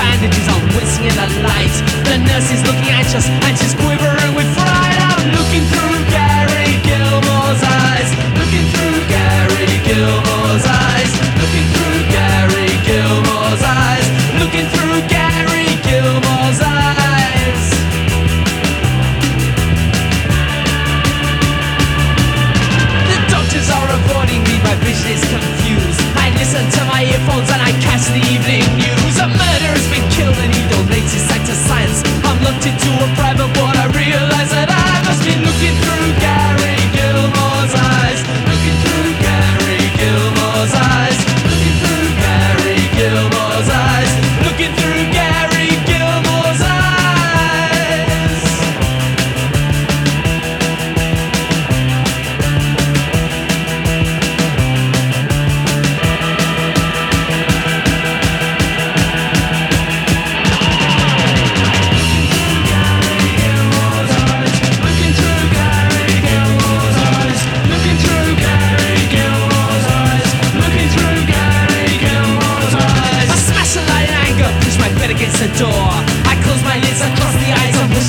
bandages on whiskey in the lights. The nurse is looking anxious and she's quivering with fright. I'm looking through Gary Gilmore's eyes. Looking through Gary Gilmore's eyes. Looking through Gary Gilmore's eyes. Looking through Gary Gilmore's eyes. The doctors are avoiding me, my vision is confused. I listen to my earphones and I catch the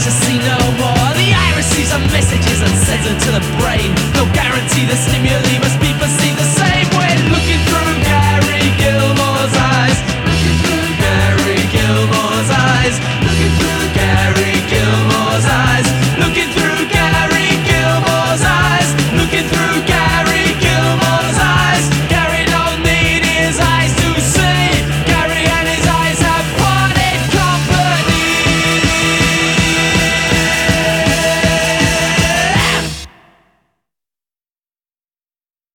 just